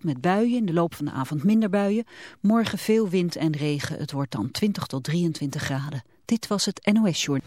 met buien, in de loop van de avond minder buien. Morgen veel wind en regen, het wordt dan 20 tot 23 graden. Dit was het NOS Journal.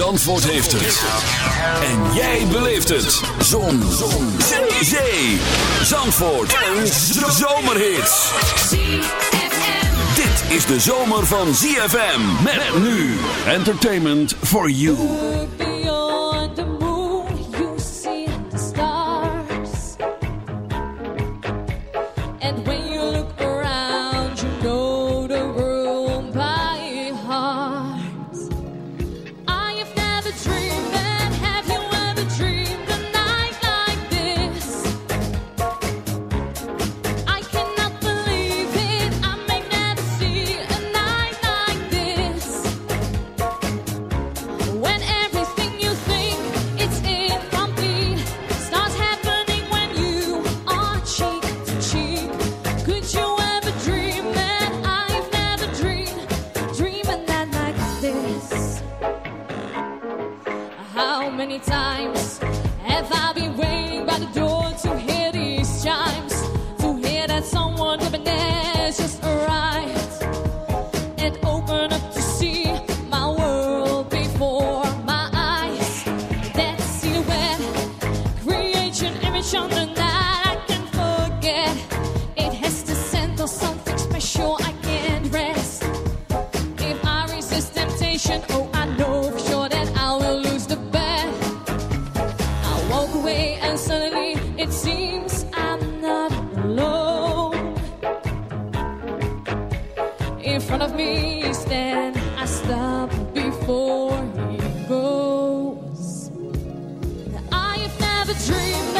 Zandvoort heeft het. En jij beleeft het. Zon. Zon. Zee. Zee. Zandvoort. Een zomerhit. Dit is de zomer van ZFM. Met nu. Entertainment for you. Have never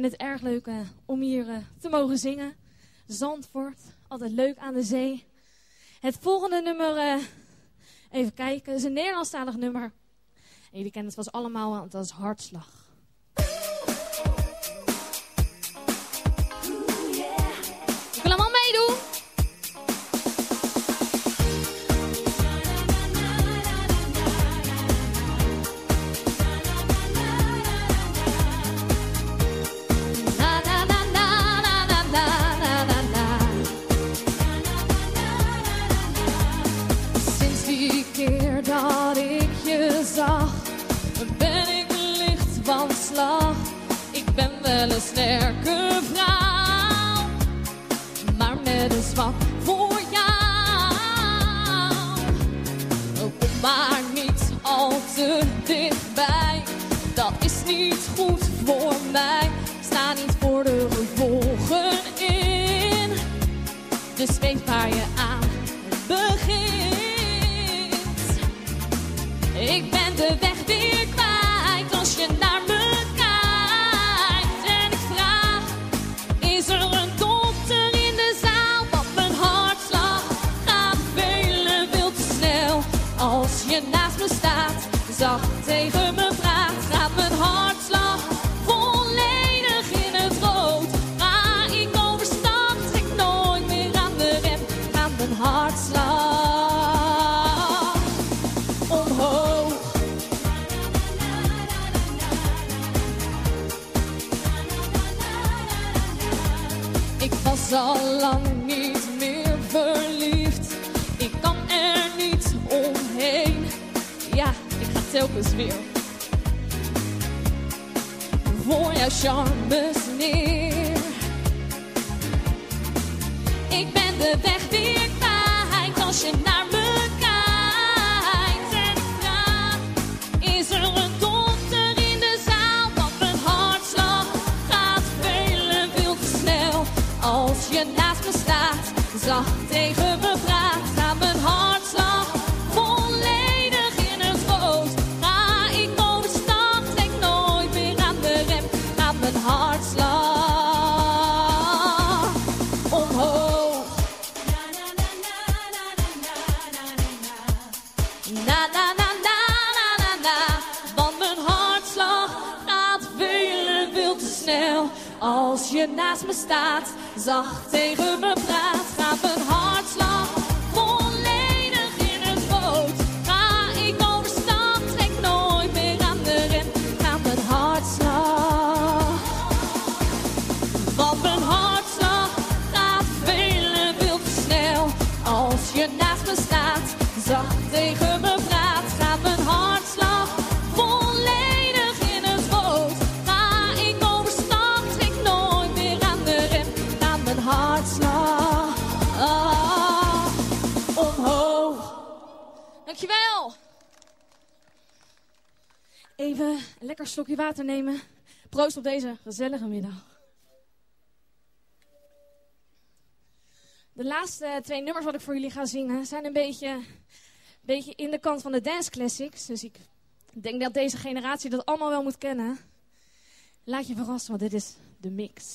vind het erg leuk eh, om hier eh, te mogen zingen. Zandvoort, altijd leuk aan de zee. Het volgende nummer, eh, even kijken, is een Nederlandstalig nummer. En jullie kennen het vast allemaal, want dat is Hartslag. Ik telkens weer voor charmes neer. Ik ben de weg weer kwijt als je naar me kijkt. En ik is er een dokter in de zaal? Want mijn hartslag gaat veel en veel te snel. Als je naast me staat, zacht staat, zacht tegen me lekker slokje water nemen. Proost op deze gezellige middag. De laatste twee nummers wat ik voor jullie ga zingen zijn een beetje, beetje in de kant van de dance classics. Dus ik denk dat deze generatie dat allemaal wel moet kennen. Laat je verrassen, want dit is de mix.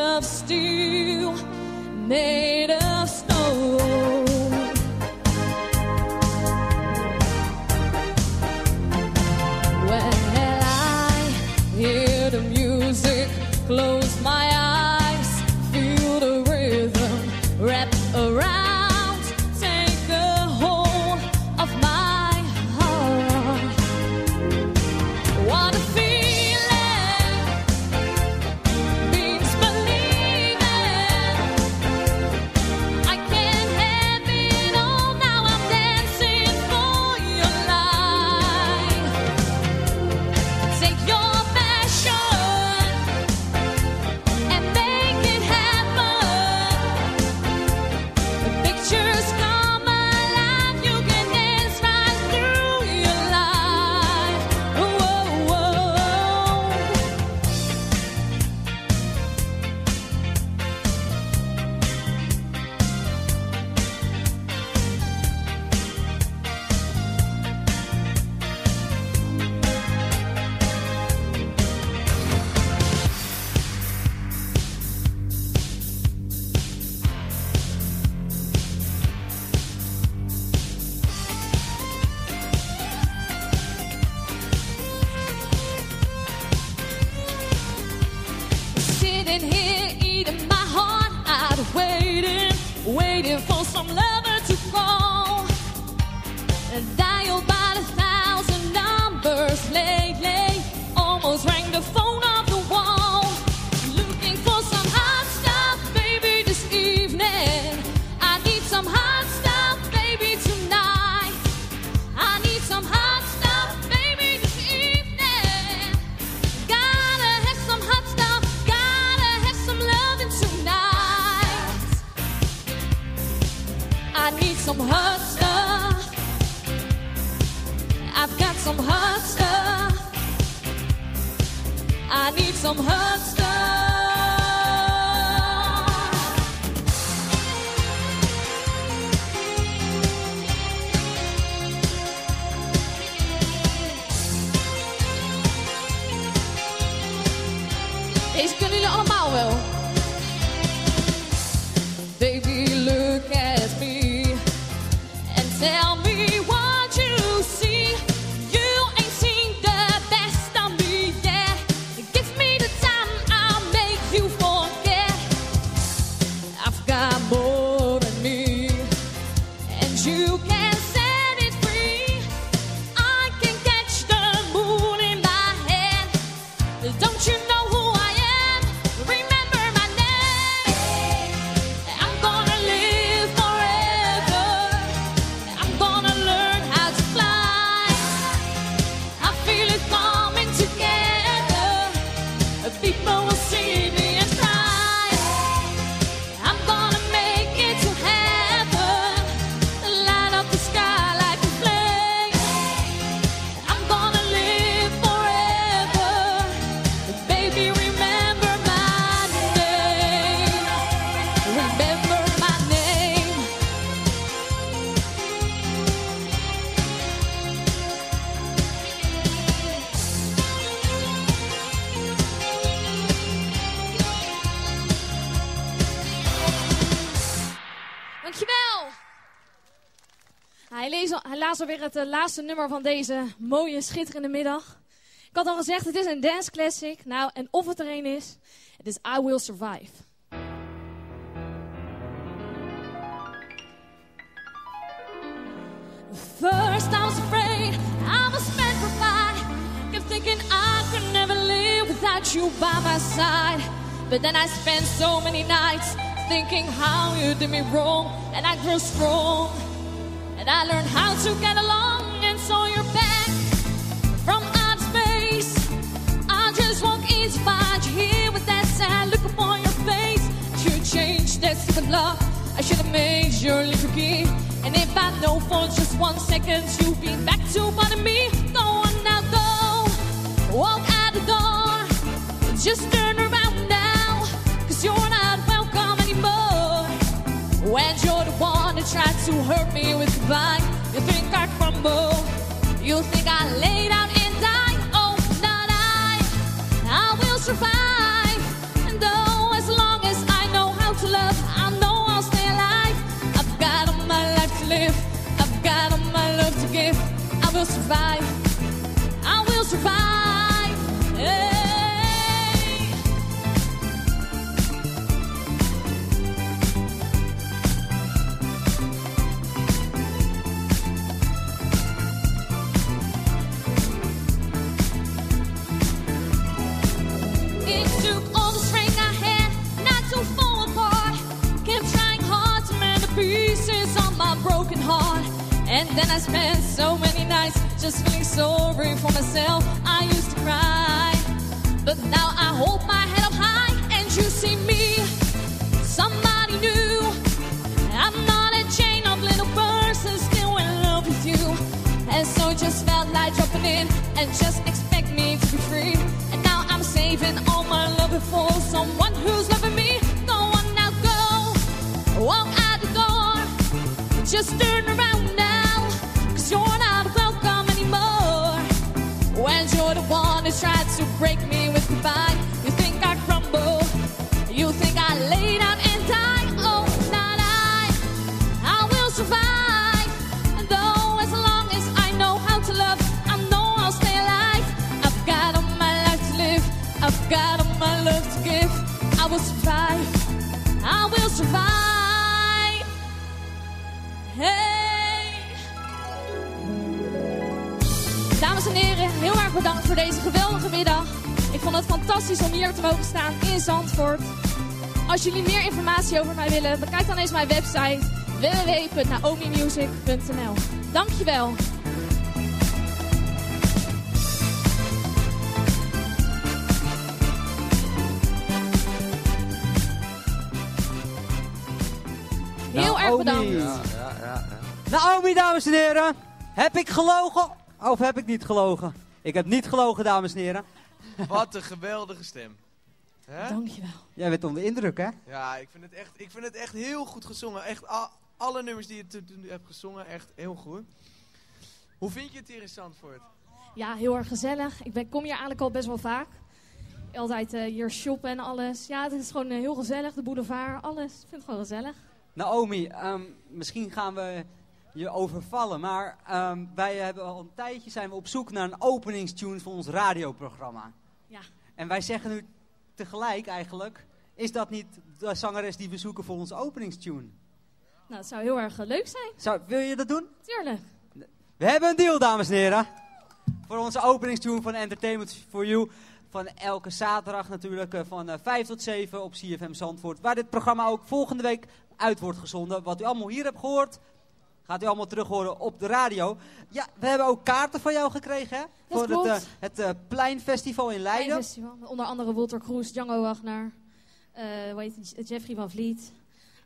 of steel, made of stone. Het eh, laatste nummer van deze mooie, schitterende middag. Ik had al gezegd, het is een dance classic. Nou, en of het er een is, het is I Will Survive. First I was afraid I was fight. Kept thinking I could never live without you by my side. But then I spent so many nights thinking how you did me wrong, and I grew strong. And I learned how to get along, and so you're back from outer space. I just walk in to find you here with that sad look upon your face. You changed that stupid love. I should have made your little key. And if I know for just one second you've been back to bother me, go on now, go. Walk out the door. Just turn around now. Cause you're not welcome anymore. When you're the one that tried to hurt me with goodbye, you think I crumble. You think I lay down and die. Oh, not I. I will survive. And though as long as I know how to love, I know I'll stay alive. I've got all my life to live. I've got all my love to give. I will survive. I will survive. Then I spent so many nights just feeling sorry for myself. I used to cry. But now I hold my head up high and you see me. Somebody new. I'm not a chain of little persons still in love with you. And so it just felt like dropping in and just expect me to be free. And now I'm saving all my love for someone who's loving me. Go on now, go. Walk out the door. Just turn around you're the one who tried to break me with goodbye, you think I crumble. You think I lay down and die. Oh, not I. I will survive. And though as long as I know how to love, I know I'll stay alive. I've got all my life to live. I've got all my love to give. I will survive. I will survive. En heren, heel erg bedankt voor deze geweldige middag. Ik vond het fantastisch om hier te mogen staan in Zandvoort. Als jullie meer informatie over mij willen, bekijk dan eens mijn website www.naomimusic.nl. Dankjewel. Heel erg bedankt. Ja, ja, ja. Naomi, dames en heren. Heb ik gelogen of heb ik niet gelogen? Ik heb niet gelogen, dames en heren. Wat een geweldige stem. Hè? Dankjewel. Jij bent onder de indruk, hè? Ja, ik vind, het echt, ik vind het echt heel goed gezongen. Echt a- alle nummers die je tot nu toe hebt gezongen, echt heel goed. Hoe vind je het hier in Zandvoort? Ja, heel erg gezellig. Ik ben, kom hier eigenlijk al best wel vaak. Altijd eh, hier shoppen en alles. Ja, het is gewoon eh, heel gezellig. De boulevard, alles. Ik vind het gewoon gezellig. Naomi, ehm, misschien gaan we je overvallen, maar ehm, wij hebben al een tijdje zijn we op zoek naar een openingstune voor ons radioprogramma. Ja. En wij zeggen nu tegelijk eigenlijk, is dat niet de zangeres die we zoeken voor onze openingstune? Nou, het zou heel erg eh, leuk zijn. Zou, wil je dat doen? Tuurlijk. We hebben een deal, dames en heren. Voor onze openingstune van Entertainment for You. Van elke zaterdag natuurlijk, eh, van eh, 5 tot 7 op CFM Zandvoort. Waar dit programma ook volgende week uit wordt gezonden. Wat u allemaal hier hebt gehoord, gaat u allemaal terug horen op de radio. Ja, we hebben ook kaarten van jou gekregen, hè? Dat voor klopt. het, eh, het eh, Pleinfestival in Leiden. Festival. Onder andere Walter Kroes, Django Wagner, het, Jeffrey van Vliet.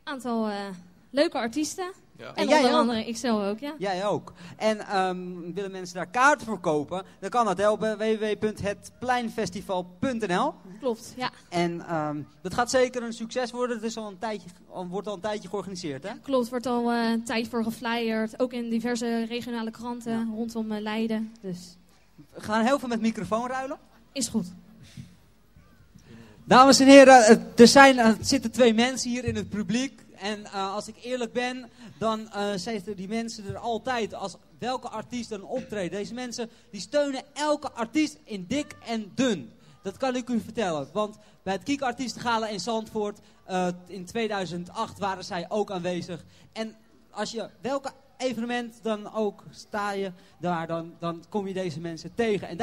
Aantal leuke artiesten. Ja. En jij onder ook? andere ikzelf ook, ja. Jij ook. En ehm, willen mensen daar kaarten voor kopen? Dan kan dat op eh, www.hetpleinfestival.nl. Klopt, ja. En ehm, dat gaat zeker een succes worden. Het is al een tijdje, al, wordt al een tijdje georganiseerd, hè? Klopt, wordt al eh, een tijd voor geflyerd. Ook in diverse regionale kranten rondom eh, Leiden. Dus We gaan heel veel met microfoon ruilen. is goed. Dames en heren, er, zijn, er zitten twee mensen hier in het publiek. En eh, als ik eerlijk ben, dan zitten die mensen er altijd. Als welke artiest dan optreedt. Deze mensen die steunen elke artiest in dik en dun. Dat kan ik u vertellen. Want bij het Kiek Artiestengala in Zandvoort eh, in 2008 waren zij ook aanwezig. En als je welke evenement dan ook sta je daar, dan, dan kom je deze mensen tegen. En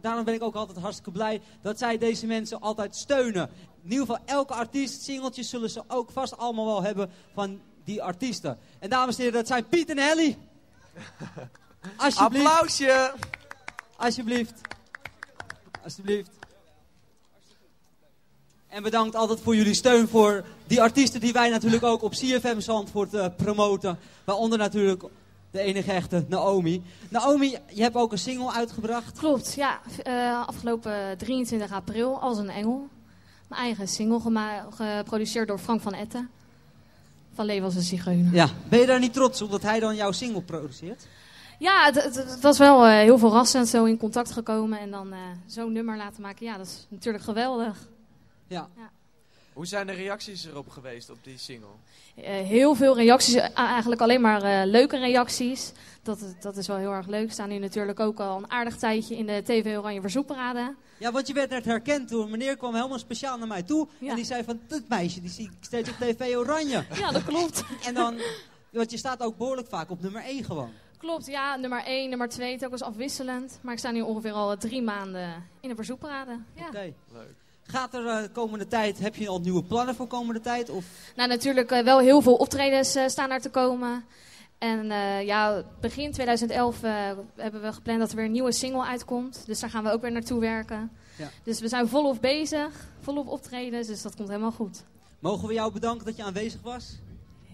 daarom ben ik ook altijd hartstikke blij dat zij deze mensen altijd steunen. In ieder geval elke artiest, singeltjes zullen ze ook vast allemaal wel hebben van die artiesten. En dames en heren, dat zijn Piet en Helly. Alsjeblieft. Applausje! Alsjeblieft. Alsjeblieft. En bedankt altijd voor jullie steun voor die artiesten die wij natuurlijk ook op CFM Zandvoort eh, promoten. Waaronder natuurlijk de enige echte Naomi. Naomi, je hebt ook een single uitgebracht. Klopt, ja. eh, afgelopen 23 april als een engel. Mijn eigen single geproduceerd door Frank van Etten. Van Leeuw als een zigeuner. Ja. Ben je daar niet trots op dat hij dan jouw single produceert? Ja, het, het- het was wel eh, heel verrassend zo in contact gekomen en dan eh, zo'n nummer laten maken. Ja, dat is natuurlijk geweldig. Ja. Hoe zijn de reacties erop geweest op die single? Eh, heel veel reacties, eigenlijk alleen maar eh, leuke reacties. Dat, dat is wel heel erg leuk. We staan nu natuurlijk ook al een aardig tijdje in de TV Oranje Verzoekparade. Ja, want je werd net herkend toen. Meneer kwam helemaal speciaal naar mij toe. Ja. En die zei van, dat meisje, die zie ik steeds op TV Oranje. Ja, dat klopt. En dan, want je staat ook behoorlijk vaak op nummer 1 gewoon. Klopt, ja. Nummer 1, nummer 2, het ook eens afwisselend. Maar ik sta nu ongeveer al drie maanden in de verzoekparade. Ja. Oké. Leuk. Gaat er eh, komende tijd, heb je al nieuwe plannen voor komende tijd? Of Nou, natuurlijk eh, wel heel veel optredens eh, staan er te komen. En eh, ja, begin 2011 eh, hebben we gepland dat er weer een nieuwe single uitkomt. Dus daar gaan we ook weer naartoe werken. Ja. Dus we zijn volop bezig, volop optredens, dus dat komt helemaal goed. mogen we jou bedanken dat je aanwezig was?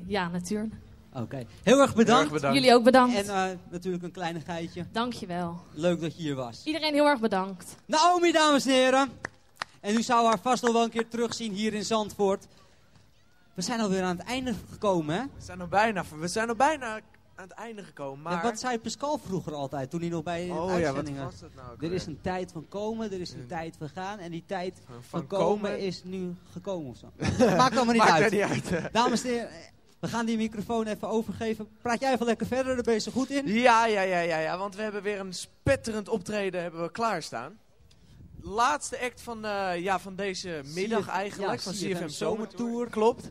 Ja, natuurlijk. Oké. Heel erg bedankt. Heel erg bedankt. Jullie ook bedankt. En eh, natuurlijk een kleinigheidje. Dankjewel. Leuk dat je hier was. Iedereen heel erg bedankt. Naomi, dames en heren. En u zou haar vast nog wel een keer terugzien hier in Zandvoort. We zijn alweer aan het einde gekomen, hè? We zijn nog bijna, we zijn nog bijna aan het einde gekomen. Maar... Ja, wat zei Pascal vroeger altijd, toen hij nog bij de oh ja, wat uitzendingen... was dat nou er is een tijd van komen, er is een tijd van gaan. En die tijd Van, van komen is nu gekomen of zo. Maakt allemaal niet Maakt uit. niet uit. hè. Dames en heren, we gaan die microfoon even overgeven. Praat jij even lekker verder, daar ben je zo goed in. Ja, ja, ja, ja, ja, want we hebben weer een spetterend optreden hebben we klaarstaan. Laatste act van, eh, ja, van deze middag eigenlijk, ja, van CFM. Zomertour. Klopt.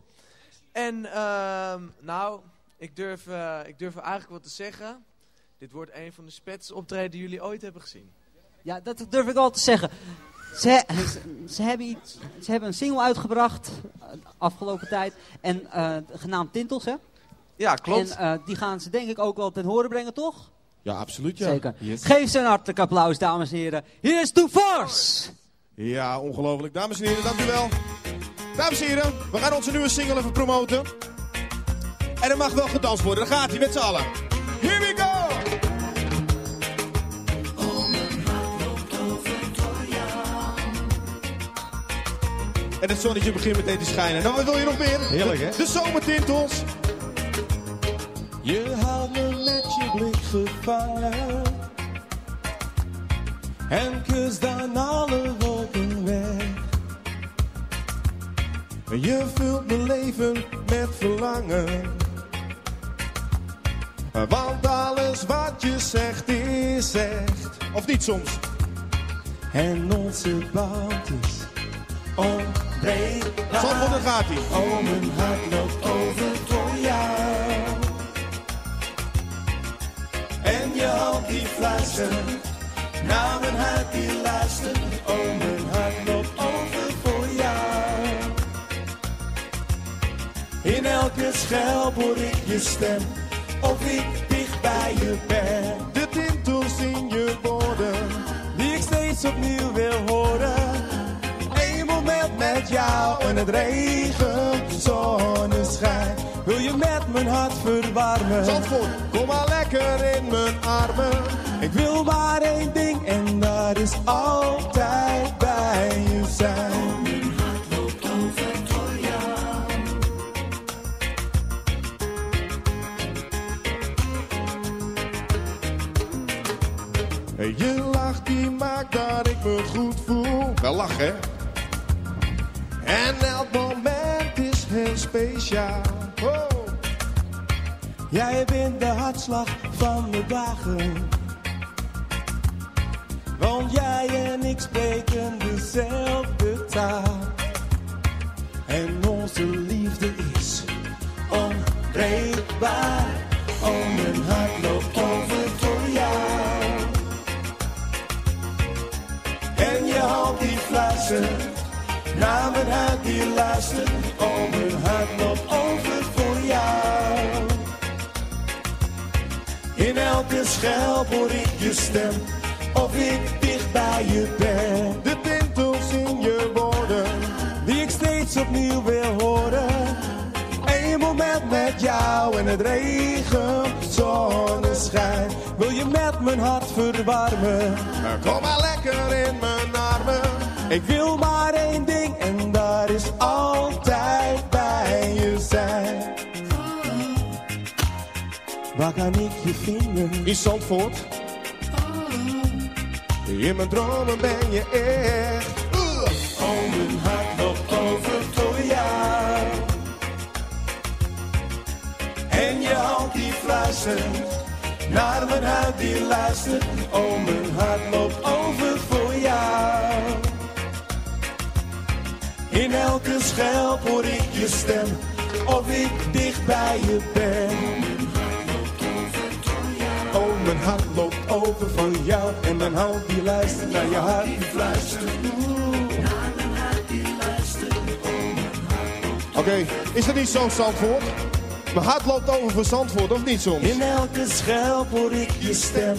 En ehm, nou, ik durf, eh, ik durf eigenlijk wat te zeggen. Dit wordt een van de spets optreden die jullie ooit hebben gezien. Ja, dat durf ik al te zeggen. Ze, ze, hebben iets, ze hebben een single uitgebracht eh, afgelopen tijd. En eh, genaamd Tintels, hè? Ja, klopt. En eh, die gaan ze denk ik ook wel ten horen brengen, toch? Ja, absoluut ja. Zeker. Yes. Geef ze een hartelijk applaus, dames en heren. Hier is To Force! Ja, ongelooflijk. Dames en heren, dank u wel. Dames en heren, we gaan onze nieuwe single even promoten. En er mag wel gedanst worden. Daar gaat hij met z'n allen. Here we go! En het zonnetje begint meteen te schijnen. Nou, wat wil je nog meer? Heerlijk, hè? De zomertintels. Je houdt me met je blik gevangen En kus dan alle wolken Je vult mijn leven met verlangen. Want alles wat je zegt is echt. Of niet soms? En onze band is onbreekbaar Zandvoort, daar gaat hij. Oh, mijn hart loopt over voor jou En je hand die fluistert Naar mijn hart die luistert Oh, mijn hart In elke schelp hoor ik je stem Of ik dicht bij je ben De tintels in je woorden. die ik steeds opnieuw wil horen. Eén moment met jou en het regent, zonneschijn. Wil je met mijn hart verwarmen? Zandvoort, kom maar lekker in mijn armen. Ik wil maar één ding en dat is altijd bij je zijn. Dat ik me goed voel. Wel lachen? En elk moment is heel speciaal. Oh. Jij bent de hartslag van de dagen. Want jij en ik spreken dezelfde taal. En onze liefde is onbreekbaar. Oh, mijn hart loopt over voor jou. En je hand die. Naar mijn hart die luistert. Oh, mijn hart loopt over voor jou. In elke schelp hoor ik je stem, of ik dicht bij je ben. De tintels in je woorden. Die ik steeds opnieuw wil horen. Eén moment met jou en het regen, zonneschijn. Wil je met mijn hart verwarmen? Kom maar lekker in mijn armen. Ik wil maar één ding en dat is altijd bij je zijn. Waar kan ik je vinden? In Zandvoort. In mijn dromen ben je echt. Oh, mijn hart loopt over voor jou. En je hand die fluistert, naar mijn hart die luistert. Oh, mijn hart loopt over voor jou. In elke schelp hoor ik je stem, of ik dicht bij je ben. Oh, mijn hart loopt over voor jou. En mijn hand die luistert naar je hart die fluistert. Oké, is dat niet zo Zandvoort? Mijn hart loopt over voor Zandvoort, of niet soms? In elke schelp hoor ik je stem,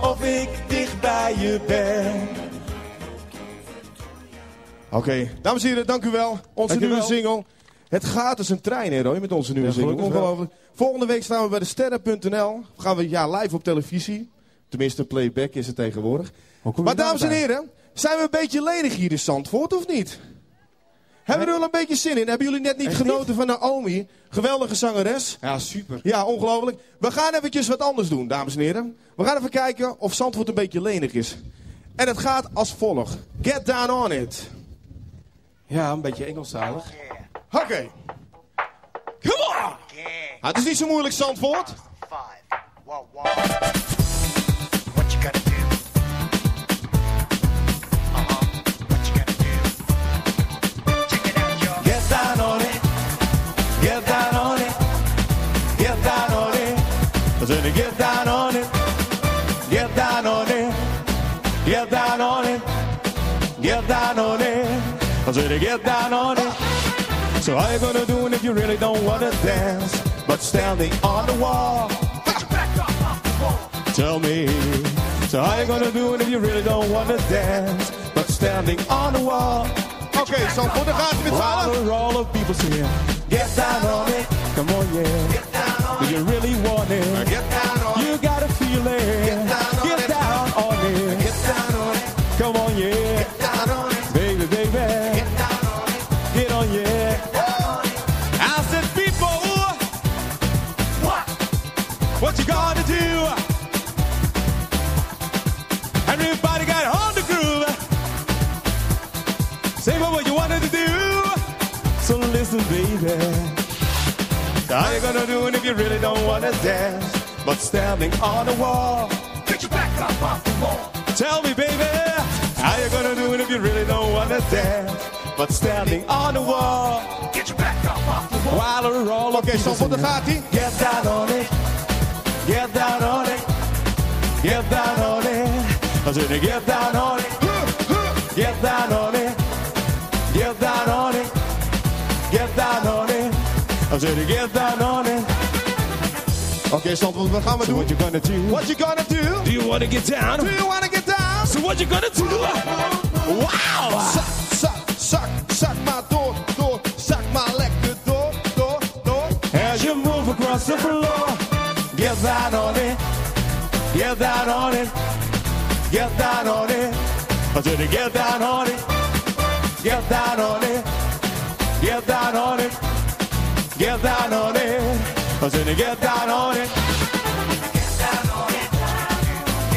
of ik dicht bij je ben. Oké, dames en heren, dank u wel. Onze Dank nieuwe wel. single. Het gaat als een trein, hè, Roy, met onze nieuwe Ja, single. Ongelooflijk. Volgende week staan we bij de sterren.nl. Gaan we ja, live op televisie. Tenminste, playback is het tegenwoordig. Maar dames en heren, zijn we een beetje lenig hier in Zandvoort, of niet? Hebben we er wel een beetje zin in? Hebben jullie net niet Echt genoten van Naomi? Geweldige zangeres. Ja, super. Ja, ongelooflijk. We gaan eventjes wat anders doen, dames en heren. We gaan even kijken of Zandvoort een beetje lenig is. En het gaat als volgt. Get down on it. Ja, een beetje Engelstalig. Oké. Come on! Ah, het is niet zo moeilijk, Zandvoort. What said, get down on it. So how you gonna do it if you really don't wanna dance? But standing on the wall. Tell me. So how you gonna do it if you really don't wanna dance? But standing on the wall. okay, zo voor de gaten met z'n allen. the roll of people saying, get down on it. Come on, yeah. Do you really want it? Get down on You gotta feel it. Get down on Get down on it. Get down on it. Come on, yeah. You really don't wanna dance? But standing on the wall. Get your back up off the wall. Tell me, baby. How you gonna do it if you really don't wanna dance? But standing on the wall. Get your back up off the wall. While we're all Oké, people for the party. Get down on it. Get down on it. Get down on it. I said, get down on it. Get down on it. Get down on it. Get down on it. I said, get down on it. Oké, Zandvoort, wat gaan we So doen? what you gonna do? What you gonna do? Do you wanna get down? Do you wanna get down? So what you gonna do? Wow! Zak, zak, zak, zak maar door, door. Zak maar lekker door, door, door. As you move across the floor, get down on it. Get down on it. Get down on it. I said, get down on it. Get down on it. Get down on it. Get down on it. I said, get down on it.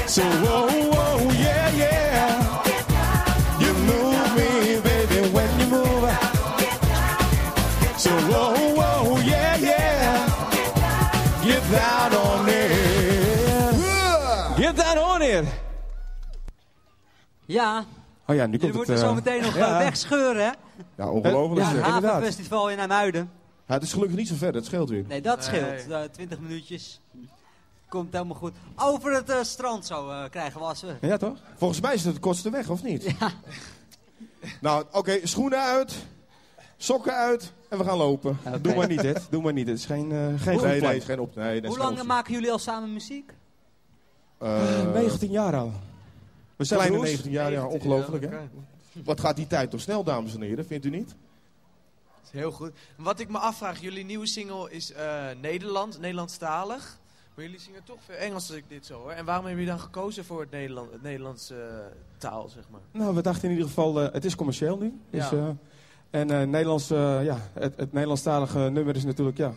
So, whoa, whoa, yeah, yeah. You move me, baby, when you move. So, whoa, whoa, yeah, yeah. Get down on it. Get down on it. Ja, Oh ja, nu komt het... moeten eh, zo meteen nog ja. eh, wegscheuren, hè? Ja, ongelooflijk. Ja, het. Havenfestival in IJmuiden. Ja, het is gelukkig niet zo ver, dat scheelt weer. Nee, dat Nee. scheelt. Eh, 20 minuutjes. Komt helemaal goed. Over het eh, strand zo eh, krijgen we als we. Ja, toch? Volgens mij is het de kortste weg, of niet? Nou, oké, schoenen uit, sokken uit en we gaan lopen. Doe maar niet, dit. Doe maar niet. Het is geen, eh geen nee, nee, is geen op. Nee, Hoe lang maken jullie al samen muziek? Eh, 19 jaar al. We zijn Kleine broers. 19 jaar, ja, 19, ongelooflijk ja, hè. Wat gaat die tijd toch snel, dames en heren, vindt u niet? Is heel goed. Wat ik me afvraag, jullie nieuwe single is eh Nederland, Nederlandstalig. Maar jullie zingen toch veel Engels als ik dit zo hoor. En waarom hebben jullie dan gekozen voor het, Nederland, het Nederlandse eh, taal, zeg maar? Nou, we dachten in ieder geval, eh, het is commercieel nu. Dus, Ja. eh, en eh, Nederlands, ja, het, het Nederlandstalige nummer is natuurlijk, ja...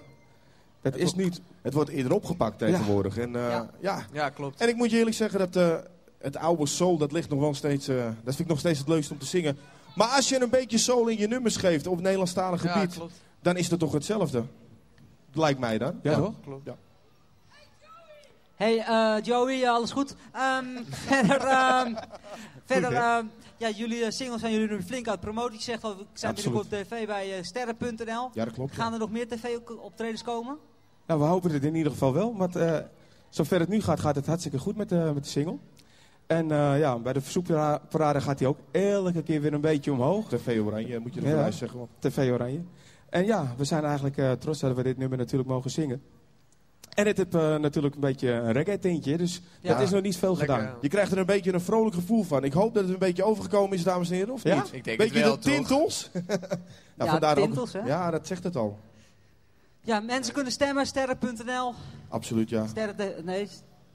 Het is niet... Het wordt eerder opgepakt tegenwoordig. En, eh, Ja. ja. Ja, klopt. en ik moet je eerlijk zeggen dat eh, het oude soul, dat ligt nog wel steeds, eh, dat vind ik nog steeds het leukste om te zingen. Maar als je een beetje soul in je nummers geeft op het Nederlandstalig gebied, dan is het toch hetzelfde. Lijkt mij dan. Ja, toch? klopt. Ja. Hey eh, Joey, alles goed? Ehm, verder, ehm, verder ehm, ja, jullie eh, singles zijn jullie nu flink aan het promoten. Je zegt al, we zijn binnenkort op tv bij eh, sterren.nl. Ja, dat klopt. ja. Gaan er nog meer tv-optredens komen? Nou, we hopen het in ieder geval wel. Want eh, zover het nu gaat, gaat het hartstikke goed met, de met de single. En eh, ja, bij de verzoekparade gaat hij ook elke keer weer een beetje omhoog. TV Oranje, moet je er Ja. zeggen. Want TV Oranje. En ja, we zijn eigenlijk eh, trots dat we dit nummer natuurlijk mogen zingen. En het heeft eh, natuurlijk een beetje een reggae tintje, dus Ja. dat is nog niet veel Lekker, gedaan. je krijgt er een beetje een vrolijk gevoel van. Ik hoop dat het een beetje overgekomen is, dames en heren, of Ja? niet? Ik denk beetje het wel, de tintels. Nou, Ja, ook- tintels, hè? Ja, dat zegt het al. Ja, mensen kunnen stemmen, sterren.nl. Absoluut, ja. Sterren, te- nee,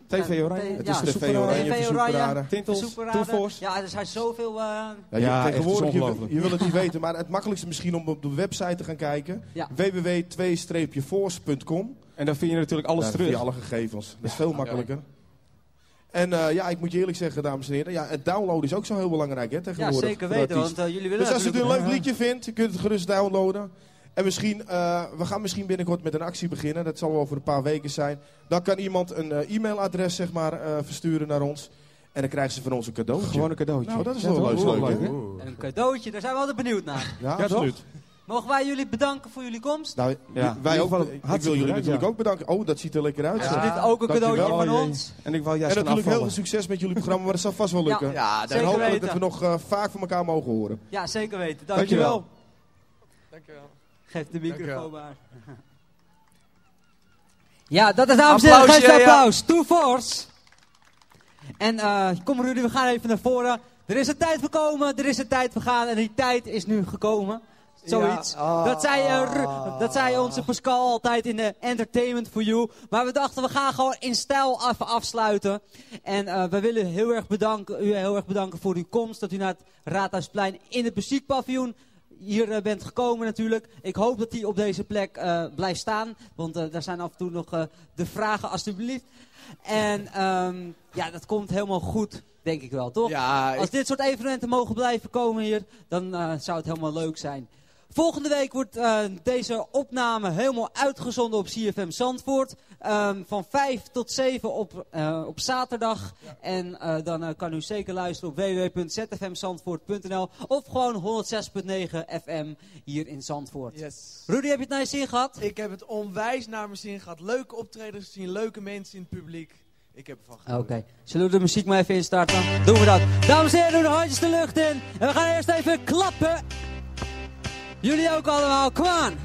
TV Oranje. Ja, Het is Super TV Oranje, TV verzoekparade. Oranje. Tintels. Toeforce. Ja, er zijn zoveel... eh, Ja, Ja, tegenwoordig, je, wil het niet weten, maar het makkelijkste misschien om op de website te gaan kijken. Ja. www.2-force.com. En dan vind je natuurlijk alles Daar terug. vind je alle gegevens. Dat is veel makkelijker. En eh, ja, ik moet je eerlijk zeggen, dames en heren. Ja, het downloaden is ook zo heel belangrijk hè, ja, tegenwoordig. zeker voor de weten, want eh, jullie willen Dus als je het een leuk liedje vindt, je kunt het gerust downloaden. En misschien, eh, we gaan misschien binnenkort met een actie beginnen. Dat zal wel over een paar weken zijn. Dan kan iemand een eh, e-mailadres zeg maar, eh, versturen naar ons. En dan krijgen ze van ons een cadeautje. Gewoon een cadeautje. Nou, dat is Ja, wel leuk, leuk, hè? Een cadeautje, daar zijn we altijd benieuwd naar. Ja, Ja, absoluut. Mogen wij jullie bedanken voor jullie komst? Nou, Ja, wij ook, ik wil jullie natuurlijk ja. ook bedanken. Oh, dat ziet er lekker uit. Is dit ook een Dankjewel. cadeautje van Oh, ons? En ik wou En juist gaan natuurlijk heel veel succes met jullie programma, maar dat zal vast wel lukken. Ja, en zeker hopelijk weten. dat we nog vaak van elkaar mogen horen. Ja, zeker weten. Dankjewel. Dankjewel. Dankjewel. Geef de microfoon maar. Ja, dat is dames en heren. Geef een ja. applaus. Too Force. En eh, kom Rudy, we gaan even naar voren. Er is een tijd gekomen, er is een tijd vergaan en die tijd is nu gekomen. Zoiets. Ja, ah. dat, zei, eh, Ru- dat zei onze Pascal altijd in de Entertainment for You. Maar we dachten, we gaan gewoon in stijl even afsluiten. En eh, we willen heel erg bedanken, u heel erg bedanken voor uw komst. Dat u naar het Raadhuisplein in het muziekpaviljoen hier eh, bent gekomen natuurlijk. Ik hoop dat hij op deze plek eh, blijft staan. Want eh, daar zijn af en toe nog de vragen, alstublieft. En ehm, ja, dat komt helemaal goed, denk ik wel, toch? Ja, ik- Als dit soort evenementen mogen blijven komen hier, dan zou het helemaal leuk zijn. Volgende week wordt eh, deze opname helemaal uitgezonden op CFM Zandvoort. Ehm, van 5 tot 7 op, eh, op zaterdag. En eh, dan kan u zeker luisteren op www.zfmzandvoort.nl of gewoon 106.9 FM hier in Zandvoort. yes. Rudy, heb je het naar je zin gehad? Ik heb het onwijs naar mijn zin gehad. Leuke optredens gezien, leuke mensen in het publiek. Ik heb ervan Oké, genoten. zullen we de muziek maar even instarten? Doen we dat. Dames en heren, doen de handjes de lucht in. En we gaan eerst even klappen. Jullie ook allemaal, come on.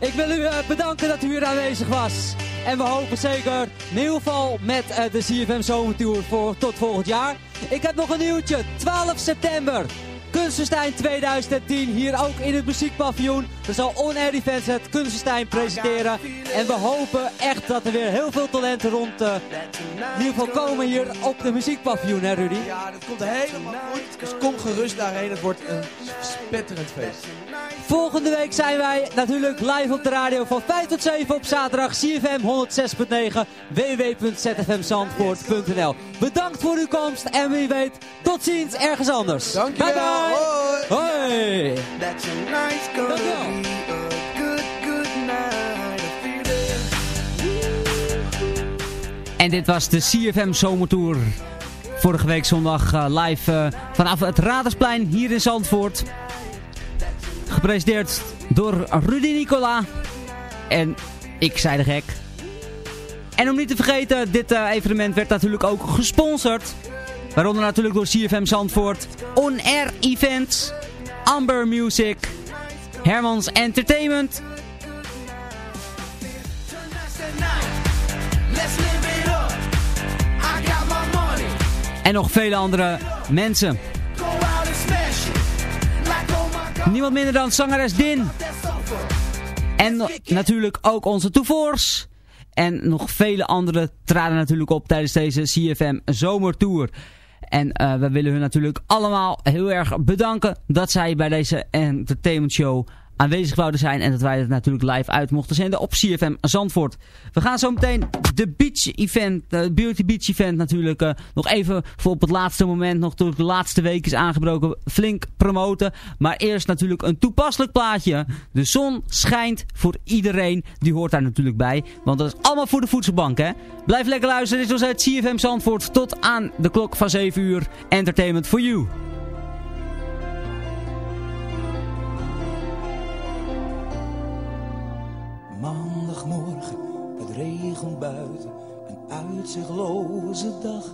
Ik wil u eh, bedanken dat u hier aanwezig was. En we hopen zeker in ieder geval met eh, de CFM Zomertour voor tot volgend jaar. Ik heb nog een nieuwtje. 12 september. Kunstenstein 2010 hier ook in het muziekpaviljoen. Er zal On Air Events het Kunstenstein presenteren. En we hopen echt dat er weer heel veel talenten rond eh, in ieder geval komen hier op de muziekpaviljoen, hè Rudy? Ja, dat komt helemaal goed. Dus kom gerust daarheen. Het wordt een spetterend feest. Volgende week zijn wij natuurlijk live op de radio van 5 tot 7 op zaterdag. CFM 106.9 www.zfmzandvoort.nl Bedankt voor uw komst en wie weet, tot ziens ergens anders. Dankjewel. Bye bye. Hoi. Hoi. En dit was de CFM Zomertour. Vorige week zondag eh, live eh, vanaf het Radersplein hier in Zandvoort. Gepresenteerd door Rudy Nicola. En ik zei de gek. En om niet te vergeten, dit eh, evenement werd natuurlijk ook gesponsord. Waaronder natuurlijk door CFM Zandvoort, On Air Events, Amber Music, Hermans Entertainment, en nog vele andere mensen. Niemand minder dan zangeres Din. En natuurlijk ook onze Toevoors. En nog vele anderen traden natuurlijk op tijdens deze CFM Zomertour. En eh, we willen hun natuurlijk allemaal heel erg bedanken dat zij bij deze entertainment show aanwezig wouden zijn. En dat wij het natuurlijk live uit mochten zenden op CFM Zandvoort. We gaan zo meteen de beach event, de Beauty Beach event natuurlijk eh, nog even voor op het laatste moment, nog toen de laatste week is aangebroken, flink promoten. Maar eerst natuurlijk een toepasselijk plaatje. De zon schijnt voor iedereen, die hoort daar natuurlijk bij. Want dat is allemaal voor de voedselbank hè. Blijf lekker luisteren, dit was het CFM Zandvoort tot aan de klok van 7 uur. Entertainment for you. Uitzichtloze dag.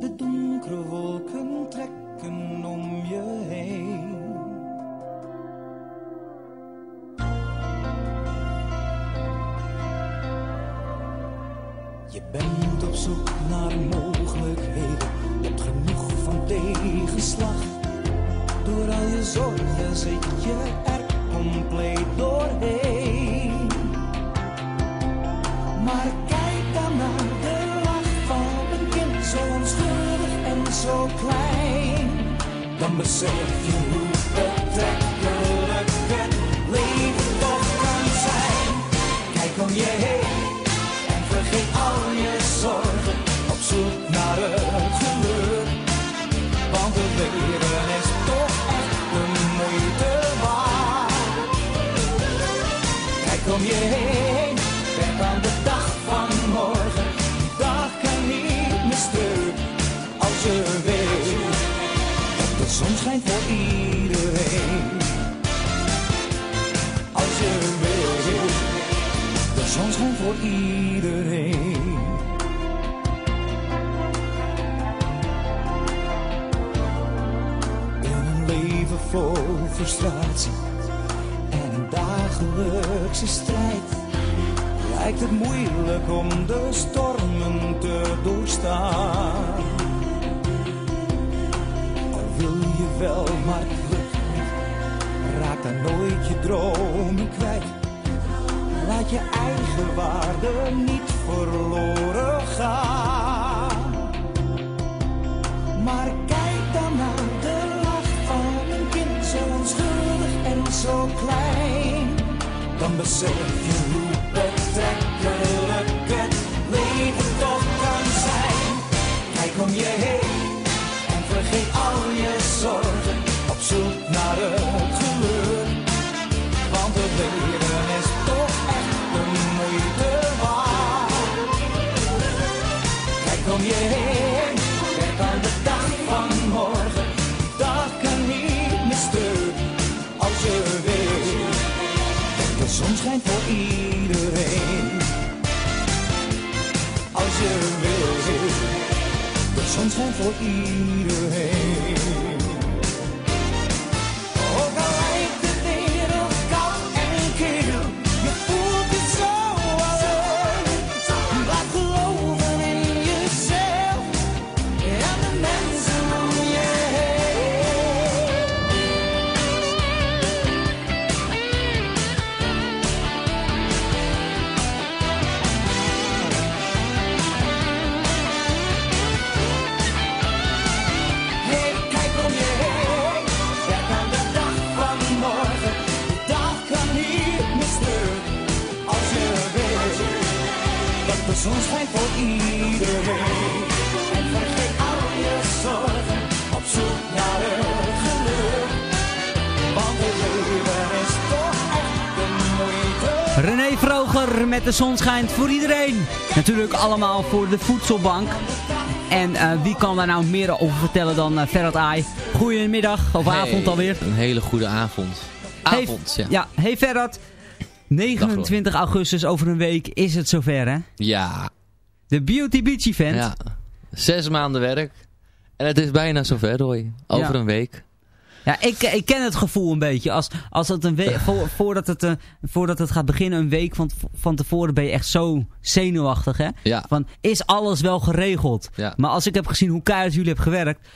De donkere wolken trekken om je heen. Je bent op zoek naar mogelijkheden, hebt genoeg van tegenslag. Door al je zorgen zit je er compleet doorheen. Maar kijk dan naar de lach van een kind, zo onschuldig en zo klein. Dan besef je iedereen. In een leven vol frustratie en een dagelijkse strijd lijkt het moeilijk om de stormen te doorstaan. Al wil je wel, maar het. Raak dan nooit je dromen kwijt. Laat je eigen waarde niet verloren gaan. Maar kijk dan naar de lach van een kind, zo onschuldig en zo klein. Dan besef je hoe betrekkelijk het leven toch kan zijn. Kijk om je heen en vergeet al je zorgen op zoek de zon schijnt de zon schijnt voor iedereen. Natuurlijk allemaal voor de voedselbank. En eh, wie kan daar nou meer over vertellen dan uh, Ferrat Aai? Goedemiddag, of Hey, avond alweer. Een hele goede avond. Avond, hey, ja. Ja, hey Ferrat. 29 augustus, over een week, is het zover hè? Ja. De Beauty Beach Event. Ja. Zes maanden werk. En het is bijna zover, Roy. Over Ja. een week. Ja, ik, ik ken het gevoel een beetje. Als, als het een week, voor, voordat, het, eh, voordat het gaat beginnen, een week van, van tevoren ben je echt zo zenuwachtig. Hè? Ja. Van, is alles wel geregeld? Ja. Maar als ik heb gezien hoe keihard jullie hebben gewerkt,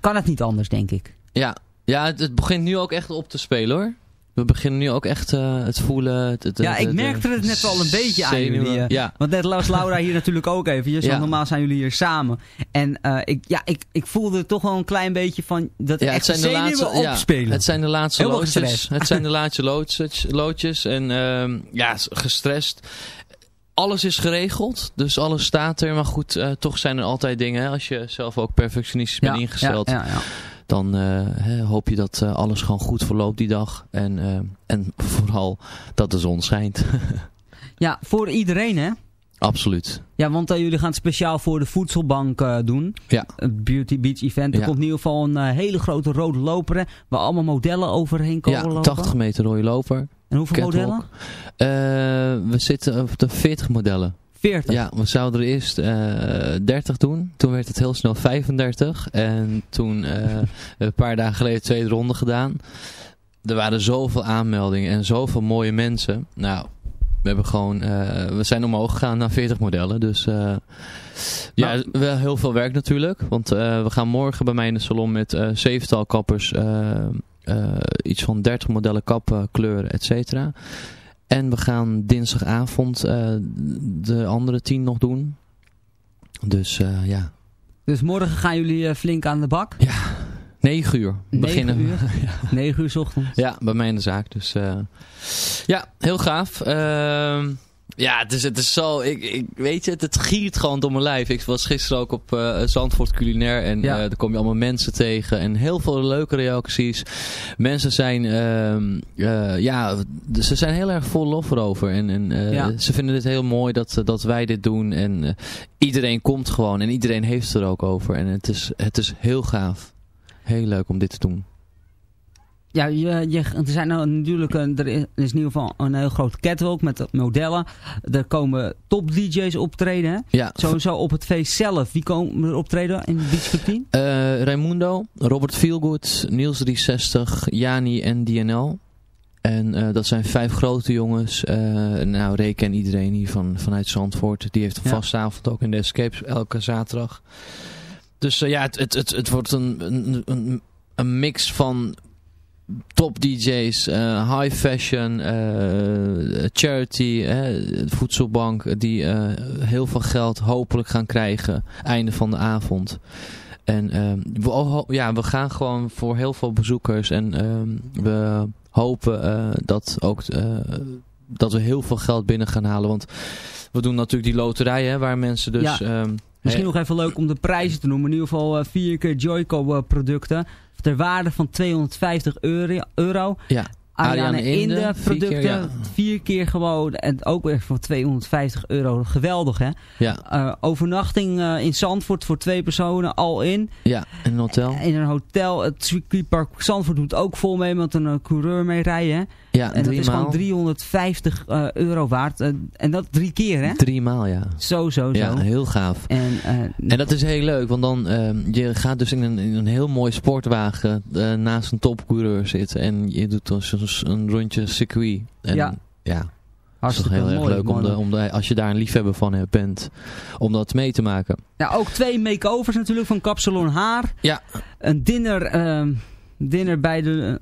kan het niet anders, denk ik. Ja, ja het, het begint nu ook echt op te spelen hoor. We beginnen nu ook echt eh, het voelen. Het, het- ja, ik merkte het net wel een beetje aan jullie. eh. Ja. Want net was Laura hier natuurlijk ook eventjes. Ja. Want normaal zijn jullie hier samen. En eh, ik, ja, ik, ik voelde toch wel een klein beetje van dat Ja, echt het zijn de laatste, ja, opspelen. het zijn de laatste Heel loodjes. Het zijn de laatste loodjes, loodjes en ehm, ja, gestrest. Alles is geregeld, dus alles staat er. Maar goed, toch zijn er altijd dingen. Hè, als je zelf ook perfectionistisch bent ingesteld, ja, ja, ja. Dan eh, hè, hoop je dat eh, alles gewoon goed verloopt die dag. En, eh, en vooral dat de zon schijnt. Ja, voor iedereen hè? Absoluut. Ja, want jullie gaan het speciaal voor de voedselbank doen. Ja. Het Beauty Beach Event. Er Ja. komt in ieder geval een hele grote rode loper. Hè, waar allemaal modellen overheen komen Ja, lopen. 80 meter rode loper. En hoeveel Catwalk. modellen? We zitten op de 40 modellen. 40? Ja, we zouden er eerst eh 30 doen. Toen werd het heel snel 35. En toen eh, een paar dagen geleden de tweede ronde gedaan. Er waren zoveel aanmeldingen en zoveel mooie mensen. Nou, we hebben gewoon, eh, we zijn omhoog gegaan naar 40 modellen. Dus eh, ja, wel heel veel werk natuurlijk. Want we gaan morgen bij mij in de salon met zevental kappers. iets van 30 modellen kappen, kleuren, et cetera. En we gaan dinsdagavond eh, de andere 10 nog doen. Dus eh, ja, Dus morgen gaan jullie eh, flink aan de bak? 9 uur 9 beginnen. uur? 9 uur ochtends. Ja, bij mij in de zaak. Dus ja, heel gaaf. Ehm, ja, het is, het is zo, ik, ik, weet je, het, het giert gewoon door mijn lijf. Ik was gisteren ook op eh, Zandvoort Culinair en Ja. eh, daar kom je allemaal mensen tegen en heel veel leuke reacties. Mensen zijn, ehm, eh, ja, ze zijn heel erg vol lof erover en, en Ja. ze vinden het heel mooi dat, dat wij dit doen en iedereen komt gewoon en iedereen heeft het er ook over en het is, het is heel gaaf. heel leuk om dit te doen. Ja, je, je, er zijn nou natuurlijk een, er is in ieder geval een heel groot catwalk met modellen. Er komen top DJ's optreden. Hè? Ja. Sowieso op het feest zelf. Wie komen er optreden in Beach Club 10? Eh, Raimundo, Robert Feelgood, Niels 360, Jani en DNL. En eh, dat zijn vijf grote jongens. Eh, nou, Ray en iedereen hier van, vanuit Zandvoort. Die heeft een Ja. vaste avond ook in de Escapes elke zaterdag. Dus ja, het, het, het, het wordt een, een, een, een mix van top DJ's, eh, high fashion, eh, charity, voedselbank. Die eh, heel veel geld hopelijk gaan krijgen einde van de avond. En ehm, we, ja, we gaan gewoon voor heel veel bezoekers. En ehm, we hopen dat, ook, dat we heel veel geld binnen gaan halen. Want we doen natuurlijk die loterij hè, waar mensen dus... Ja. ehm, Misschien nog even leuk om de prijzen te noemen. In ieder geval vier keer Joyco eh, producten. Ter waarde van 250 euro. euro. Ja. Ariane Inde Inde, vier producten. keer, ja. Vier keer gewoon. En ook weer voor 250 euro. Geweldig hè. Ja, Eh, overnachting eh, in Zandvoort voor twee personen al in. ja, in een hotel. In een hotel. Het circuitpark Zandvoort doet ook vol mee met een coureur mee rijden. Ja, en dat is maal. gewoon 350 eh, euro waard. Eh, en dat drie keer hè. Drie maal, ja. Zo, zo, zo. Ja, heel gaaf. En, eh, En dat is heel leuk, want dan ehm, je gaat dus in een, in een heel mooi sportwagen naast een topcoureur zitten en je doet dus een, rondje circuit. En, Ja. ja. Dat is toch Hartstikke heel erg leuk om, de, om de, als je daar een liefhebber van bent, om dat mee te maken. Ja, ook twee make-overs natuurlijk van Kapsalon Haar. Ja. Een dinner, ehm, dinner bij de...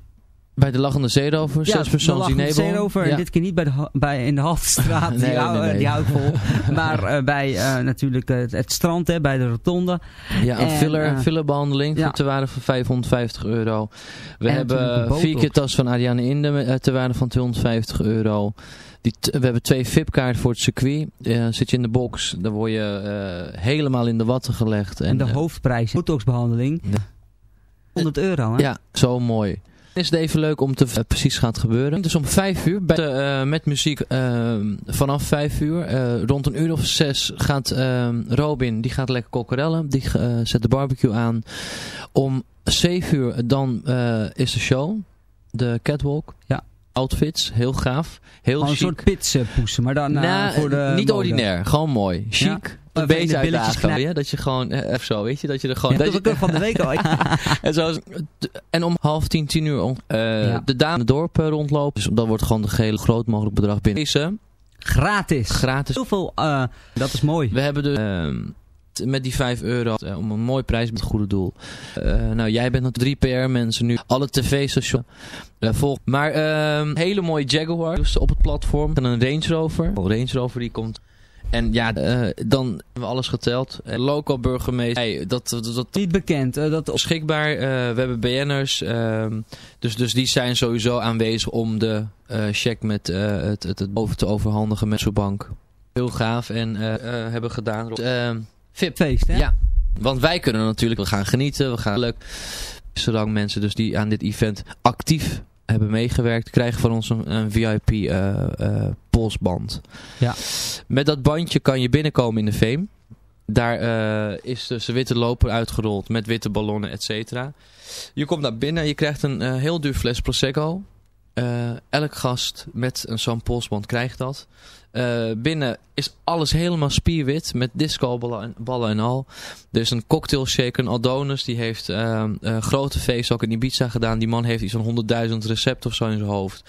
Bij de Lachende Zeerover, zes persoons. Zeerover. Ja. dit keer niet bij de, bij, in de Haltestraat, Nee, die, nee, hou, nee, nee. die hou ik vol. maar eh, bij eh, natuurlijk het, het strand, hè, bij de rotonde. Ja, een En, filler, eh, fillerbehandeling ja. voor te waarde van 550 euro. We En hebben vier keer tas van Ariane Inde te waarde van 250 euro. Die we hebben twee VIP-kaarten voor het circuit. Eh, zit je in de box, dan word je helemaal in de watten gelegd. En, de hoofdprijs, botoxbehandeling. 100 euro, hè? Ja, zo mooi. Is het even leuk om te eh, precies gaat gebeuren. Dus om vijf uur, bij, eh, met muziek eh, vanaf vijf uur. rond een uur of zes gaat Robin, die gaat lekker kokkerellen. Die zet de barbecue aan. Om zeven uur dan is de show. De catwalk. Ja. Outfits, heel gaaf. Heel Gewoon een chic. soort pizzapoesen, maar dan Nou, voor de niet mode. ordinair, gewoon mooi. Chic. Ja. Een beetje billetjes uitdagen, ja? Dat je gewoon, eh, even zo, weet je, dat je er gewoon... Ja, dat je- van de week al. en, zo, is- en om half tien, tien uur om, eh, de dame het dorp eh, rondlopen. Dus dan wordt gewoon de gele groot mogelijk bedrag binnen. Deze, Gratis. gratis. Heel veel, dat is mooi. We hebben dus ehm, met die 5 euro om een mooi prijs met het goede doel. Nou, jij bent nog drie PR-mensen nu. Alle tv-stations vol. Maar ehm, hele mooie Jaguar op het platform. En een Range Rover. Een Range Rover die komt. En ja, eh, dan hebben we alles geteld. Eh, local burgemeester. Hey, dat, dat, dat Niet bekend. eh, dat beschikbaar. Eh, we hebben BN'ers. ehm, dus, dus die zijn sowieso aanwezig om de eh, check met het, het, het over te overhandigen met zo'n bank. Heel gaaf en hebben gedaan. Ehm VIP. feest, hè? Ja, want wij kunnen natuurlijk, we gaan genieten, we gaan leuk. Zolang mensen dus die aan dit event actief hebben meegewerkt, krijgen van ons een, een VIP eh, eh, polsband. Ja. Met dat bandje kan je binnenkomen in de Veem. Daar eh, is dus de witte loper uitgerold met witte ballonnen, et cetera. Je komt naar binnen en je krijgt een heel duur fles Prosecco. Eh, elk gast met een zo'n polsband krijgt dat. Eh, binnen is alles helemaal spierwit met discoballen en, ballen en al. Er is een cocktail shaker, een Adonis, die heeft ehm, grote feest ook in Ibiza gedaan. Die man heeft iets van 100.000 recepten of zo in zijn hoofd.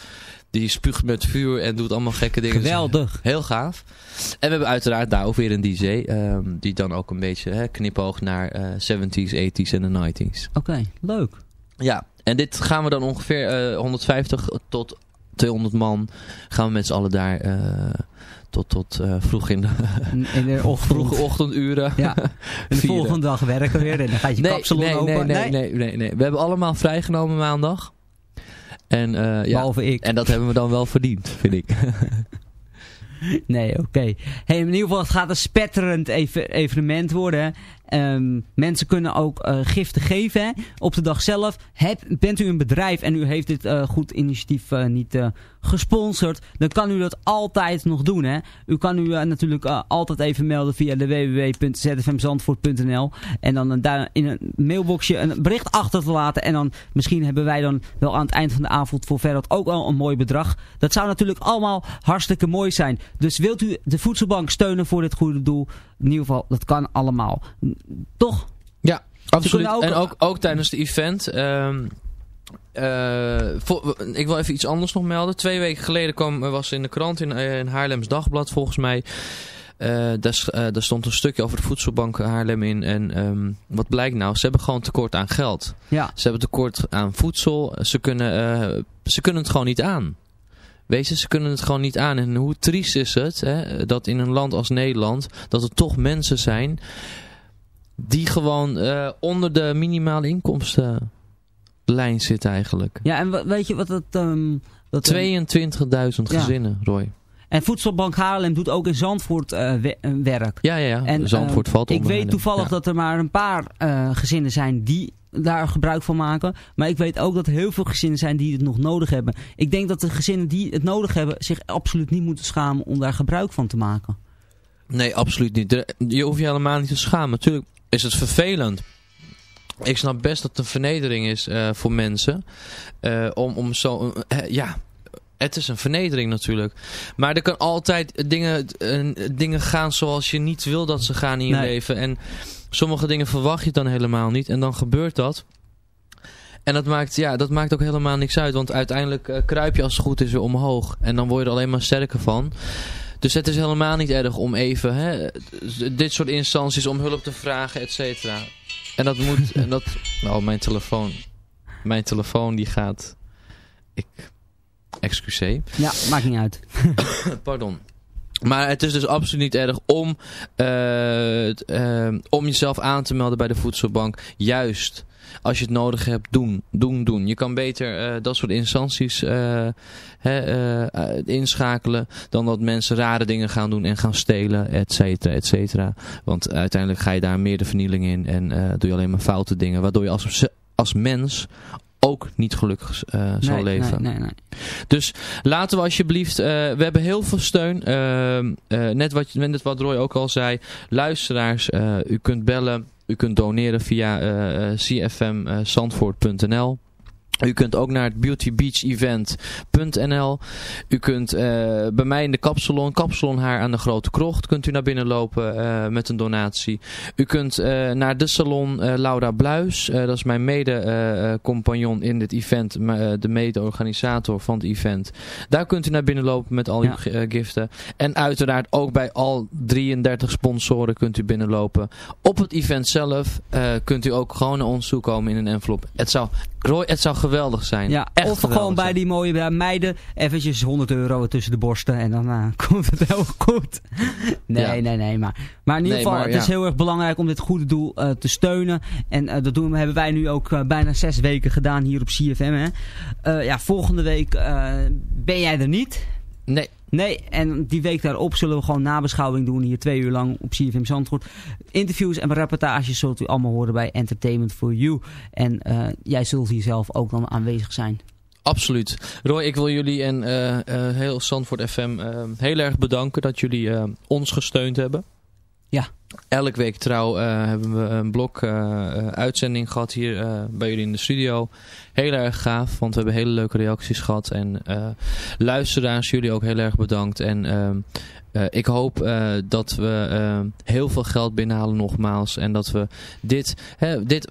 Die spuugt met vuur en doet allemaal gekke dingen. Geweldig. Heel gaaf. En we hebben uiteraard daar ook weer een DJ. ehm, die dan ook een beetje hè, knipoogt naar eh 70s, 80s en de 90s. Oké, leuk. Ja, en dit gaan we dan ongeveer eh, 150 tot 200 man gaan we met z'n allen daar eh, tot, tot eh, vroeg in de, In de ochtend. vroege ochtenduren. Ja. En de volgende dag werken weer en dan gaat je nee, kapsalon nee, open. Nee, nee, nee, nee, nee. We hebben allemaal vrijgenomen maandag. En, eh, ja, Behalve ik. en dat hebben we dan wel verdiend, vind ik. Nee, oké. Hey, in ieder geval, het gaat een spetterend even- evenement worden. Ehm, mensen kunnen ook eh, giften geven op de dag zelf. Heb, bent u een bedrijf en u heeft dit eh, goed initiatief eh, niet gesponsord, dan kan u dat altijd nog doen. Hè. U kan u eh, natuurlijk eh, altijd even melden via de www.zfmzandvoort.nl en dan eh, daar in een mailboxje een bericht achter te laten. En dan misschien hebben wij dan wel aan het eind van de avond voor Verrat ook wel een mooi bedrag. Dat zou natuurlijk allemaal hartstikke mooi zijn. Dus wilt u de voedselbank steunen voor dit goede doel? In ieder geval, dat kan allemaal. Toch? Ja, absoluut. ook- En ook, ook tijdens de event. ehm, eh, voor- ik wil even iets anders nog melden. Twee weken geleden kwam, was in de krant in, eh, in Haarlems Dagblad volgens mij. eh, daar, eh, daar stond een stukje over de voedselbank Haarlem in. En ehm, wat blijkt nou? Ze hebben gewoon tekort aan geld. Ja. Ze hebben tekort aan voedsel. Ze kunnen, eh, ze kunnen het gewoon niet aan. Weet je, ze kunnen het gewoon niet aan. En hoe triest is het hè, dat in een land als Nederland, dat er toch mensen zijn die gewoon eh, onder de minimale inkomstenlijn zitten eigenlijk. Ja, en weet je wat dat... ehm, dat ehm, 22.000 Ja. gezinnen, Roy. En Voedselbank Haarlem doet ook in Zandvoort eh, we- eh, werk. Ja, ja, ja. En, Zandvoort eh, valt Ik onder weet Haarlem. toevallig Ja. dat er maar een paar eh, gezinnen zijn die daar gebruik van maken. Maar ik weet ook dat er heel veel gezinnen zijn die het nog nodig hebben. Ik denk dat de gezinnen die het nodig hebben zich absoluut niet moeten schamen om daar gebruik van te maken. Nee, absoluut niet. Je hoeft je helemaal niet te schamen. Natuurlijk is het vervelend. Ik snap best dat het een vernedering is eh, voor mensen. eh, om, om zo... eh, ja, het is een vernedering natuurlijk. Maar er kan altijd dingen, dingen gaan zoals je niet wil dat ze gaan in je Nee. leven. En sommige dingen verwacht je dan helemaal niet. En dan gebeurt dat. En dat maakt, ja, dat maakt ook helemaal niks uit. Want uiteindelijk kruip je als het goed is weer omhoog. En dan word je er alleen maar sterker van. Dus het is helemaal niet erg om even hè, dit soort instanties om hulp te vragen, et cetera. En dat moet... en dat, nou, mijn telefoon. Mijn telefoon die gaat... Ik... Excuseer. Ja, maakt niet uit. Pardon. Maar het is dus absoluut niet erg om, eh, eh, om jezelf aan te melden bij de voedselbank. Juist als je het nodig hebt, doen, doen, doen. Je kan beter eh, dat soort instanties eh, hè, eh, inschakelen dan dat mensen rare dingen gaan doen en gaan stelen, et cetera, et cetera. Want uiteindelijk ga je daar meer de vernieling in en doe je alleen maar foute dingen. Waardoor je als, als mens ook niet gelukkig eh, zal Nee, leven. nee, nee, nee. Dus laten we alsjeblieft, eh, we hebben heel veel steun. Eh, net, wat, net wat Roy ook al zei, luisteraars, u kunt bellen, u kunt doneren via cfmzandvoort.nl. U kunt ook naar het beautybeachevent.nl. U kunt eh, bij mij in de kapsalon, kapsalon haar aan de Grote Krocht, kunt u naar binnen lopen eh, met een donatie. U kunt eh, naar de salon Laura Bluis, dat is mijn mede-compagnon in dit event, de mede-organisator van het event. Daar kunt u naar binnen lopen met al uw Ja. giften. En uiteraard ook bij al 33 sponsoren kunt u binnenlopen. Op het event zelf kunt u ook gewoon naar ons toe komen in een envelop. Het zou, Roy, het zou geweldig zijn. Ja, Echt of gewoon bij zijn. die mooie meiden eventjes 100 euro tussen de borsten en dan eh, komt het heel goed. Nee, Ja. nee, nee. Maar, maar in ieder Nee, geval, maar het is heel erg belangrijk om dit goede doel eh, te steunen. En eh, dat doen, we- hebben wij nu ook bijna zes weken gedaan hier op CFM. Hè. Ja, volgende week ben jij er niet. Nee. Nee, en die week daarop zullen we gewoon nabeschouwing doen hier twee uur lang op CFM Zandvoort. Interviews en reportages zult u allemaal horen bij Entertainment for You. En eh, jij zult hier zelf ook dan aanwezig zijn. Absoluut. Roy, ik wil jullie en eh, eh, heel Zandvoort FM heel erg bedanken dat jullie ons gesteund hebben. Ja. Elke week trouw eh, hebben we een blok eh, eh, uitzending gehad hier bij jullie in de studio. Heel erg gaaf, want we hebben hele leuke reacties gehad. En luisteraars, jullie ook heel erg bedankt. En ehm, eh, ik hoop dat we heel veel geld binnenhalen nogmaals. En dat we dit... Hè, dit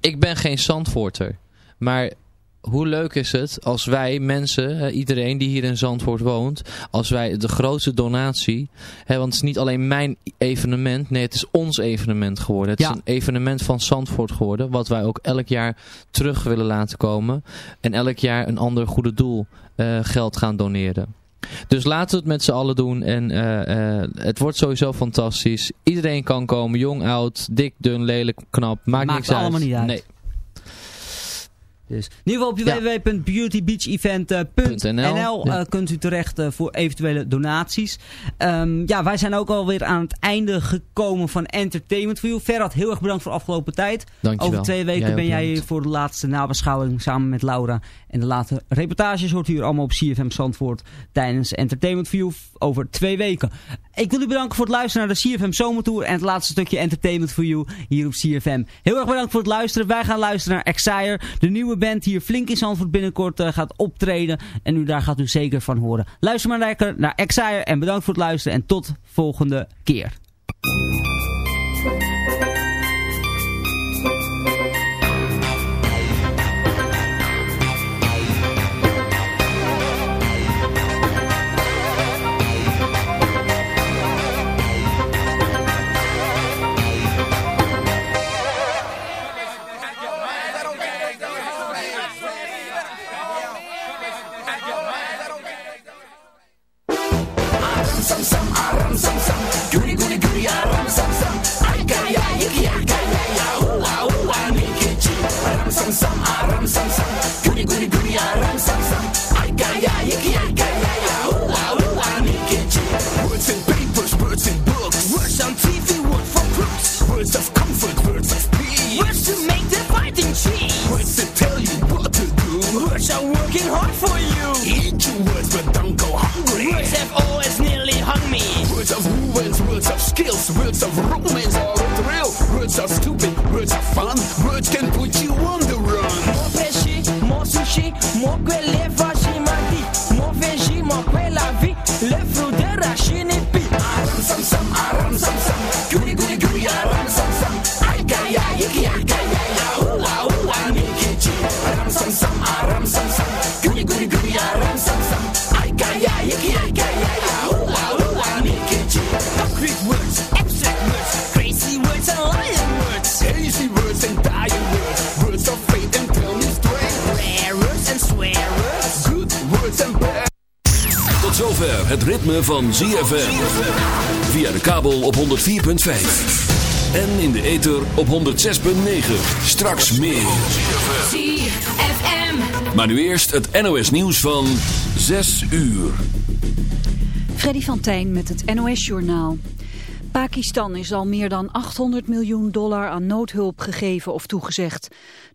ik ben geen Zandvoorter, maar hoe leuk is het als wij mensen, iedereen die hier in Zandvoort woont, als wij de grootste donatie, hè, want het is niet alleen mijn evenement, nee het is ons evenement geworden. Het Ja. is een evenement van Zandvoort geworden, wat wij ook elk jaar terug willen laten komen en elk jaar een ander goede doel eh, geld gaan doneren. Dus laten we het met z'n allen doen en eh, eh, het wordt sowieso fantastisch. Iedereen kan komen, jong, oud, dik, dun, lelijk, knap, maakt, Maakt niks uit. allemaal niet uit. Nee. Dus in ieder geval op www.beautybeachevent.nl Ja. eh, kunt u terecht eh, voor eventuele donaties. Ehm, ja, wij zijn ook alweer aan het einde gekomen van Entertainment for You. Ferrat, heel erg bedankt voor de afgelopen tijd. Dankjewel. Over twee weken Jij ben jij bedankt. voor de laatste nabeschouwing samen met Laura. En de latere reportages hoort u hier allemaal op CFM Zandvoort tijdens Entertainment for You over twee weken. Ik wil u bedanken voor het luisteren naar de CFM Zomertour en het laatste stukje Entertainment for You hier op CFM. Heel erg bedankt voor het luisteren. Wij gaan luisteren naar Exire, de nieuwe band die hier flink in Zandvoort binnenkort eh, gaat optreden. En u, daar gaat u zeker van horen. Luister maar lekker naar Exire en bedankt voor het luisteren en tot volgende keer. Sam sam aram sam sam Guri guri guri aram sam sam Ay kaya yiki kaya ya Ua ua nikichi Aram sam sam aram sam sam Guri guri guri aram sam sam Ay kaya yiki kaya ya Ua ua nikichi Words and papers, words and books Words on TV, word for crooks Words of comfort, words of peace Words to make the fighting cheese Words to tell you what to do Words are working hard for you Eat your words but don't go hungry Words have always skills. Words of romance or a thrill. Words are stupid, words are fun. Words can put you on the run. More pêché, more sushi More que het ritme van ZFM. Via de kabel op 104.5. En in de ether op 106.9. Straks meer. ZFM. Maar nu eerst het NOS nieuws van 6 uur. Freddy van Tijn met het NOS-journaal. Pakistan is al meer dan 800 miljoen dollar aan noodhulp gegeven of toegezegd.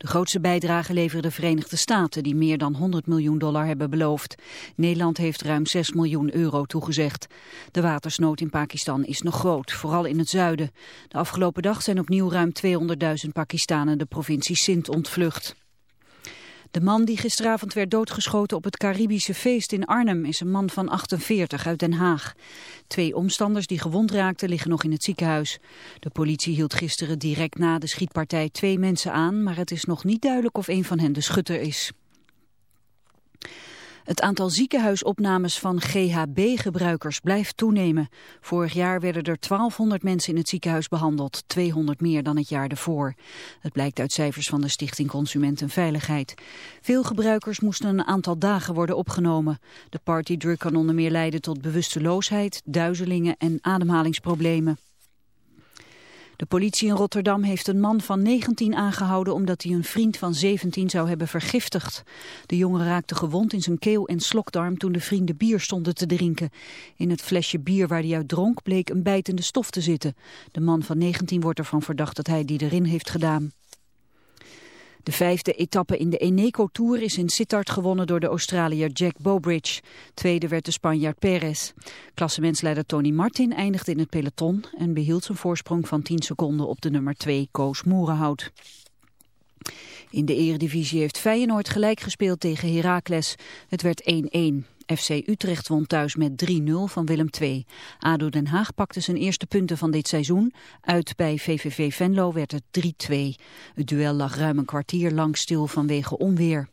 De grootste bijdrage leveren de Verenigde Staten, die meer dan 100 miljoen dollar hebben beloofd. Nederland heeft ruim 6 miljoen euro toegezegd. De watersnood in Pakistan is nog groot, vooral in het zuiden. De afgelopen dag zijn opnieuw ruim 200.000 Pakistanen de provincie Sindh ontvlucht. De man die gisteravond werd doodgeschoten op het Caribische feest in Arnhem is een man van 48 uit Den Haag. Twee omstanders die gewond raakten liggen nog in het ziekenhuis. De politie hield gisteren direct na de schietpartij twee mensen aan, maar het is nog niet duidelijk of een van hen de schutter is. Het aantal ziekenhuisopnames van GHB-gebruikers blijft toenemen. Vorig jaar werden er 1200 mensen in het ziekenhuis behandeld, 200 meer dan het jaar ervoor. Het blijkt uit cijfers van de Stichting Consumentenveiligheid. Veel gebruikers moesten een aantal dagen worden opgenomen. De partydrug kan onder meer leiden tot bewusteloosheid, duizelingen en ademhalingsproblemen. De politie in Rotterdam heeft een man van 19 aangehouden omdat hij een vriend van 17 zou hebben vergiftigd. De jongen raakte gewond in zijn keel en slokdarm toen de vrienden bier stonden te drinken. In het flesje bier waar hij uit dronk bleek een bijtende stof te zitten. De man van 19 wordt ervan verdacht dat hij die erin heeft gedaan. De vijfde etappe in de Eneco Tour is in Sittard gewonnen door de Australiër Jack Bowbridge. Tweede werd de Spanjaard Perez. Klassementsleider Tony Martin eindigde in het peloton en behield zijn voorsprong van 10 seconden op de nummer 2 Koos Moerenhout. In de eredivisie heeft Feyenoord gelijk gespeeld tegen Heracles. Het werd 1-1. FC Utrecht won thuis met 3-0 van Willem II. ADO Den Haag pakte zijn eerste punten van dit seizoen. Uit bij VVV Venlo werd het 3-2. Het duel lag ruim een kwartier lang stil vanwege onweer.